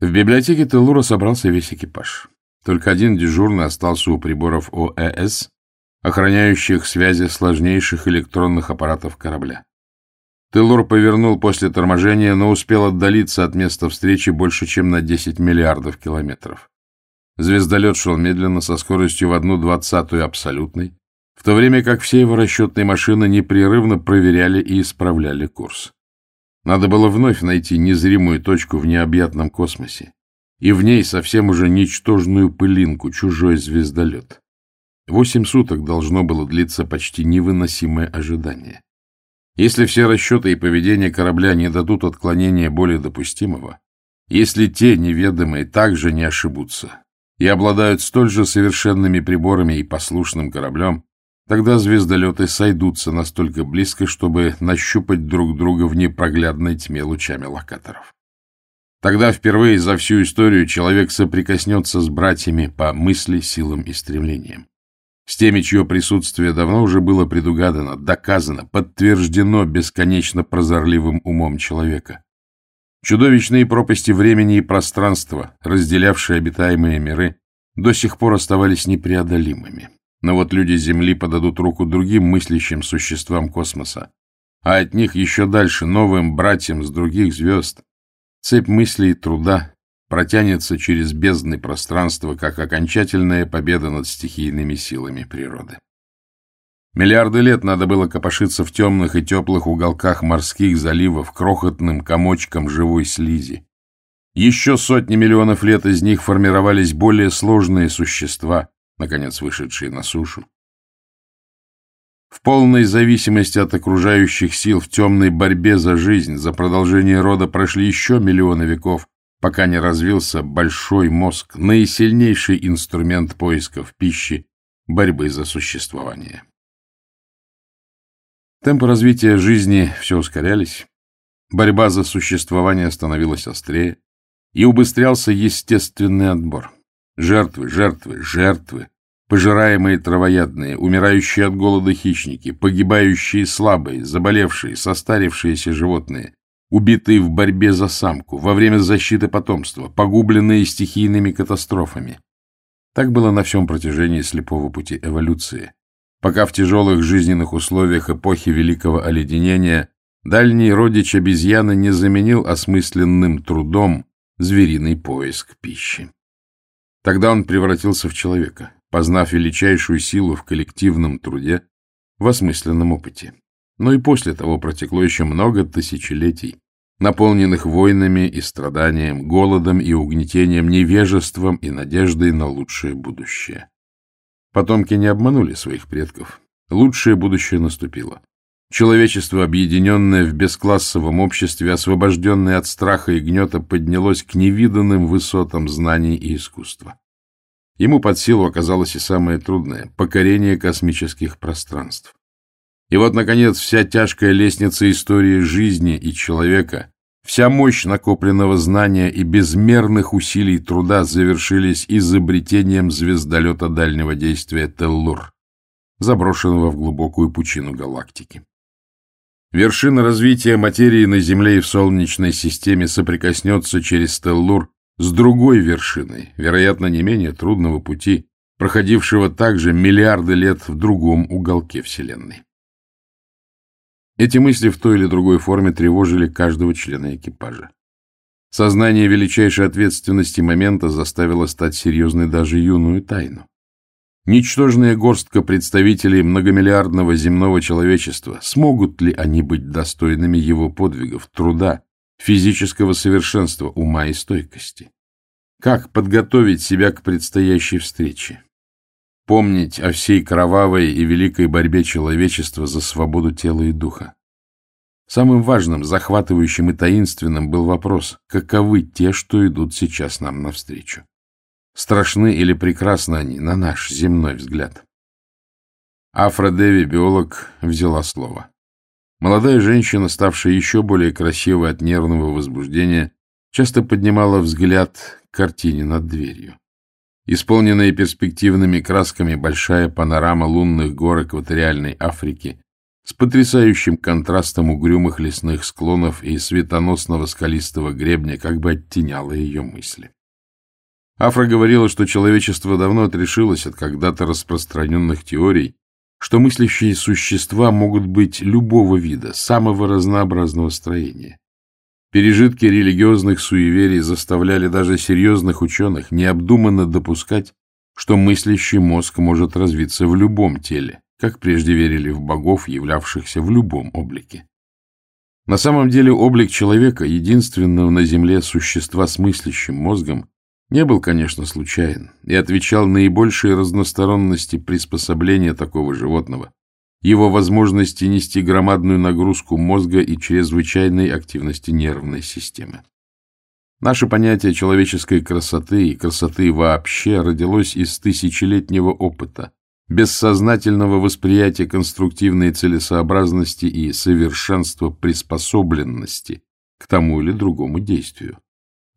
В библиотеке Теллура собрался весь экипаж. Только один дежурный остался у приборов ОЭС, охраняющих связи сложнейших электронных аппаратов корабля. Теллур повернул после торможения, но успел отдалиться от места встречи больше, чем на 10 миллиардов километров. Звездолет шел медленно, со скоростью в одну двадцатую абсолютной, в то время как все его расчетные машины непрерывно проверяли и исправляли курс. Надо было вновь найти незримую точку в необъятном космосе, и в ней совсем уже ничтожную пылинку, чужой звездолет. Восемь суток должно было длиться почти невыносимое ожидание. Если все расчеты и поведение корабля не дадут отклонения более допустимого, если те неведомые также не ошибутся и обладают столь же совершенными приборами и послушным кораблем, Тогда звездолеты сойдутся настолько близко, чтобы нащупать друг друга в непроглядной тьме лучами локаторов. Тогда впервые за всю историю человек соприкоснется с братьями по мысли, силам и стремлениям. С теми, чье присутствие давно уже было предугадано, доказано, подтверждено бесконечно прозорливым умом человека. Чудовищные пропасти времени и пространства, разделявшие обитаемые миры, до сих пор оставались непреодолимыми. Но вот люди Земли подадут руку другим мыслящим существам космоса, а от них еще дальше новым братьям с других звезд. Цепь мыслей и труда протянется через бездны пространства, как окончательная победа над стихийными силами природы. Миллиарды лет надо было копошиться в темных и теплых уголках морских заливов крохотным комочком живой слизи. Еще сотни миллионов лет из них формировались более сложные существа, наконец вышедшие на сушу. В полной зависимости от окружающих сил, в темной борьбе за жизнь, за продолжение рода прошли еще миллионы веков, пока не развился большой мозг, наисильнейший инструмент поисков пищи, борьбы за существование. Темпы развития жизни все ускорялись, борьба за существование становилась острее, и убыстрялся естественный отбор. Жертвы, жертвы, жертвы, пожираемые травоядные, умирающие от голода хищники, погибающие слабые, заболевшие, состарившиеся животные, убитые в борьбе за самку, во время защиты потомства, погубленные стихийными катастрофами. Так было на всем протяжении слепого пути эволюции, пока в тяжелых жизненных условиях эпохи Великого Оледенения дальний родич обезьяны не заменил осмысленным трудом звериный поиск пищи. Тогда он превратился в человека, познав величайшую силу в коллективном труде, в осмысленном опыте. Но и после того протекло еще много тысячелетий, наполненных войнами и страданием, голодом и угнетением, невежеством и надеждой на лучшее будущее. Потомки не обманули своих предков. Лучшее будущее наступило. Человечество, объединенное в бесклассовом обществе, освобожденное от страха и гнета, поднялось к невиданным высотам знаний и искусства. Ему под силу оказалось и самое трудное — покорение космических пространств. И вот, наконец, вся тяжкая лестница истории жизни и человека, вся мощь накопленного знания и безмерных усилий труда завершились изобретением звездолета дальнего действия Теллур, заброшенного в глубокую пучину галактики. Вершина развития материи на Земле и в Солнечной системе соприкоснется через Стеллур с другой вершиной, вероятно, не менее трудного пути, проходившего также миллиарды лет в другом уголке Вселенной. Эти мысли в той или другой форме тревожили каждого члена экипажа. Сознание величайшей ответственности момента заставило стать серьезной даже юную тайну. Ничтожная горстка представителей многомиллиардного земного человечества, смогут ли они быть достойными его подвигов, труда, физического совершенства, ума и стойкости? Как подготовить себя к предстоящей встрече? Помнить о всей кровавой и великой борьбе человечества за свободу тела и духа. Самым важным, захватывающим и таинственным был вопрос, каковы те, что идут сейчас нам навстречу. Страшны или прекрасны они на наш земной взгляд? Афра Деви, биолог, взяла слово. Молодая женщина, ставшая еще более красивой от нервного возбуждения, часто поднимала взгляд к картине над дверью. Исполненная перспективными красками большая панорама лунных гор экваториальной Африки с потрясающим контрастом угрюмых лесных склонов и светоносного скалистого гребня как бы оттеняла ее мысли. Афра говорила, что человечество давно отрешилось от когда-то распространенных теорий, что мыслящие существа могут быть любого вида, самого разнообразного строения. Пережитки религиозных суеверий заставляли даже серьезных ученых необдуманно допускать, что мыслящий мозг может развиться в любом теле, как прежде верили в богов, являвшихся в любом облике. На самом деле облик человека, единственного на Земле существа с мыслящим мозгом, не был, конечно, случайен и отвечал наибольшей разносторонности приспособления такого животного, его возможности нести громадную нагрузку мозга и чрезвычайной активности нервной системы. Наше понятие человеческой красоты и красоты вообще родилось из тысячелетнего опыта, бессознательного восприятия конструктивной целесообразности и совершенства приспособленности к тому или другому действию.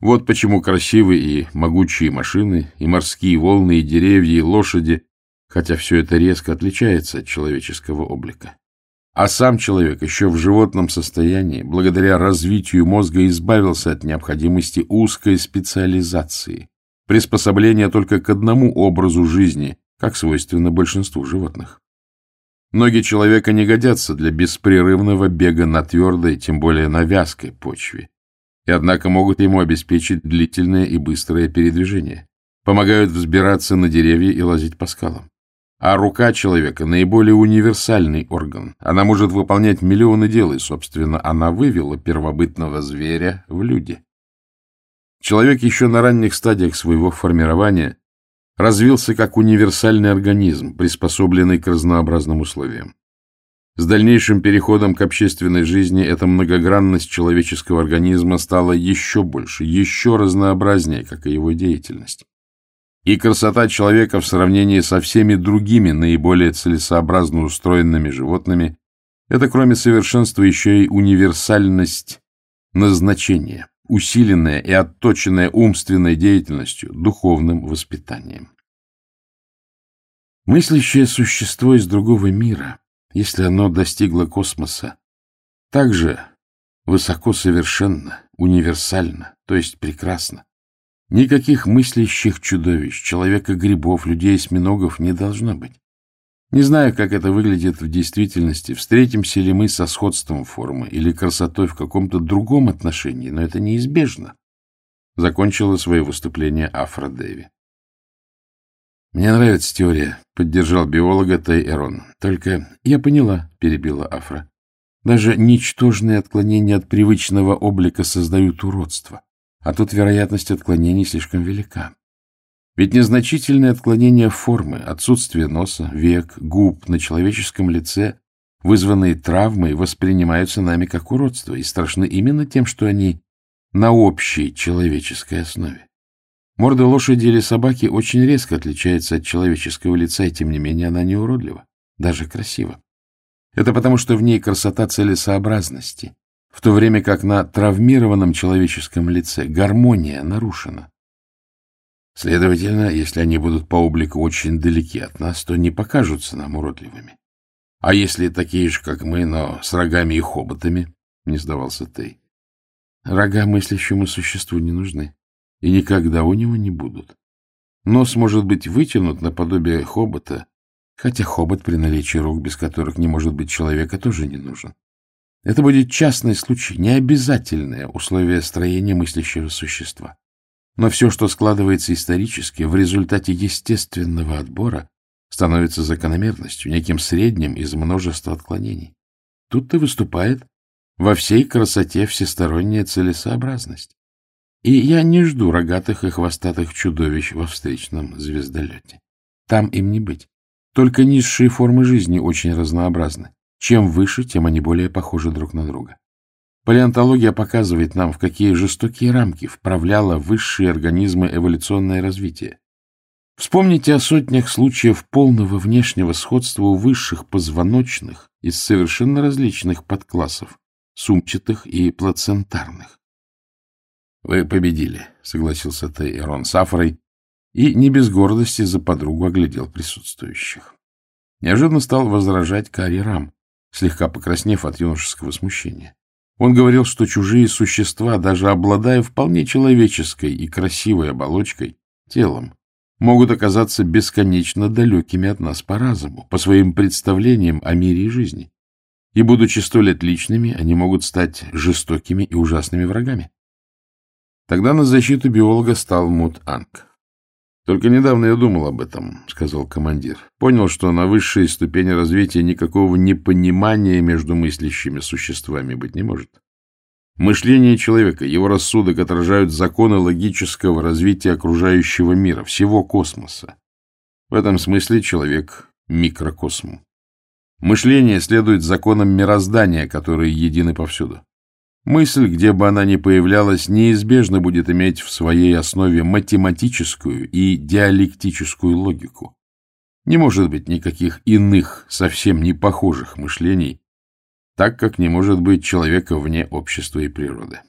Вот почему красивые и могучие машины, и морские волны, и деревья, и лошади, хотя все это резко отличается от человеческого облика. А сам человек еще в животном состоянии, благодаря развитию мозга, избавился от необходимости узкой специализации, приспособления только к одному образу жизни, как свойственно большинству животных. Ноги человека не годятся для беспрерывного бега на твердой, тем более на вязкой почве и однако могут ему обеспечить длительное и быстрое передвижение, помогают взбираться на деревья и лазить по скалам. А рука человека — наиболее универсальный орган. Она может выполнять миллионы дел, и, собственно, она вывела первобытного зверя в люди. Человек еще на ранних стадиях своего формирования развился как универсальный организм, приспособленный к разнообразным условиям. С дальнейшим переходом к общественной жизни эта многогранность человеческого организма стала еще больше, еще разнообразнее, как и его деятельность. И красота человека в сравнении со всеми другими наиболее целесообразно устроенными животными – это, кроме совершенства, еще и универсальность назначения, усиленная и отточенная умственной деятельностью, духовным воспитанием. Мыслящее существо из другого мира – если оно достигло космоса, также высоко совершенно, универсально, то есть прекрасно. Никаких мыслящих чудовищ, человека-грибов, людей-осьминогов не должно быть. Не знаю, как это выглядит в действительности, встретимся ли мы со сходством формы или красотой в каком-то другом отношении, но это неизбежно. Закончила свое выступление Афра Дэви. «Мне нравится теория», — поддержал биолога Тай Эрон. «Только я поняла», — перебила Афра. «Даже ничтожные отклонения от привычного облика создают уродство, а тут вероятность отклонений слишком велика. Ведь незначительные отклонения формы, отсутствие носа, век, губ на человеческом лице, вызванные травмой, воспринимаются нами как уродство и страшны именно тем, что они на общей человеческой основе. Морда лошади или собаки очень резко отличается от человеческого лица, и тем не менее она не уродлива, даже красива. Это потому, что в ней красота целесообразности, в то время как на травмированном человеческом лице гармония нарушена. Следовательно, если они будут по облику очень далеки от нас, то не покажутся нам уродливыми. А если такие же, как мы, но с рогами и хоботами, — не сдавался Тей. Рога мыслящему существу не нужны и никогда у него не будут. Нос может быть вытянут наподобие хобота, хотя хобот при наличии рук, без которых не может быть человека, тоже не нужен. Это будет частный случай, не обязательное условие строения мыслящего существа. Но все, что складывается исторически, в результате естественного отбора, становится закономерностью, неким средним из множества отклонений. Тут-то выступает во всей красоте всесторонняя целесообразность. И я не жду рогатых и хвостатых чудовищ во встречном звездолете. Там им не быть. Только низшие формы жизни очень разнообразны. Чем выше, тем они более похожи друг на друга. Палеонтология показывает нам, в какие жестокие рамки вправляло высшие организмы эволюционное развитие. Вспомните о сотнях случаев полного внешнего сходства у высших позвоночных из совершенно различных подклассов, сумчатых и плацентарных. — Вы победили, — согласился Тейрон с Афрой и не без гордости за подругу оглядел присутствующих. Неожиданно стал возражать Кари Рам, слегка покраснев от юношеского смущения. Он говорил, что чужие существа, даже обладая вполне человеческой и красивой оболочкой, телом, могут оказаться бесконечно далекими от нас по разуму, по своим представлениям о мире и жизни. И, будучи столь отличными, они могут стать жестокими и ужасными врагами. Тогда на защиту биолога стал Мут Анг. «Только недавно я думал об этом», — сказал командир. «Понял, что на высшей ступени развития никакого непонимания между мыслящими существами быть не может. Мышление человека, его рассудок отражают законы логического развития окружающего мира, всего космоса. В этом смысле человек — микрокосм. Мышление следует законам мироздания, которые едины повсюду. Мысль, где бы она ни появлялась, неизбежно будет иметь в своей основе математическую и диалектическую логику. Не может быть никаких иных, совсем не похожих мышлений, так как не может быть человека вне общества и природы.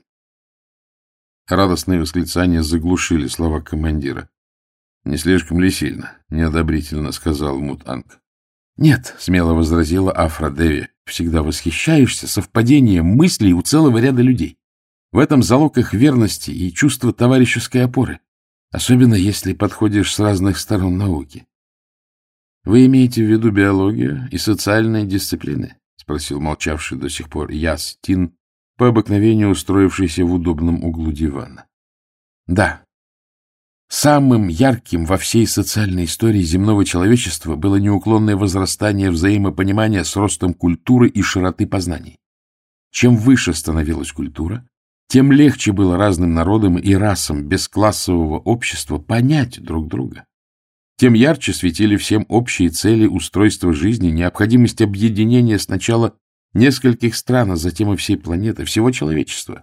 Радостные восклицания заглушили слова командира. — Не слишком ли сильно? — неодобрительно сказал Мутанг. — Нет, — смело возразила Афра Деви, — всегда восхищаешься совпадением мыслей у целого ряда людей. В этом залог их верности и чувство товарищеской опоры, особенно если подходишь с разных сторон науки. Вы имеете в виду биологию и социальные дисциплины? — спросил молчавший до сих пор Яс Тин, по обыкновению устроившийся в удобном углу дивана. — Да, Самым ярким во всей социальной истории земного человечества было неуклонное возрастание взаимопонимания с ростом культуры и широты познаний. Чем выше становилась культура, тем легче было разным народам и расам бесклассового общества понять друг друга. Тем ярче светили всем общие цели устройства жизни, необходимость объединения сначала нескольких стран, а затем и всей планеты, всего человечества.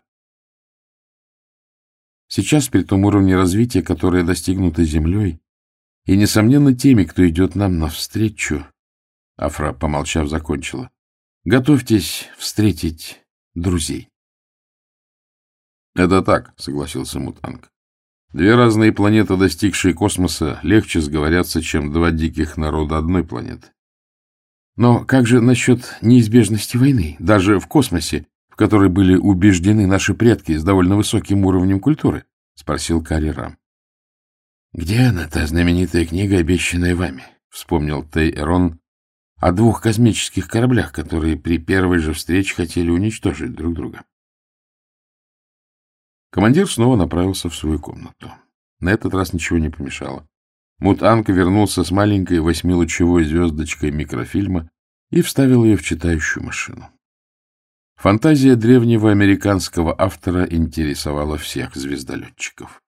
Сейчас, при том уровне развития, которое достигнуто Землей, и, несомненно, теми, кто идет нам навстречу, Афра, помолчав, закончила, готовьтесь встретить друзей. — Это так, — согласился Мутанг. Две разные планеты, достигшие космоса, легче сговорятся, чем два диких народа одной планеты. Но как же насчет неизбежности войны, даже в космосе, которой были убеждены наши предки с довольно высоким уровнем культуры? — спросил Карри Рам. — Где она, та знаменитая книга, обещанная вами? — вспомнил Тей Эрон о двух космических кораблях, которые при первой же встрече хотели уничтожить друг друга. Командир снова направился в свою комнату. На этот раз ничего не помешало. Мутанка вернулся с маленькой восьмилучевой звездочкой микрофильма и вставил ее в читающую машину. Фантазия древнего американского автора интересовала всех звездолетчиков.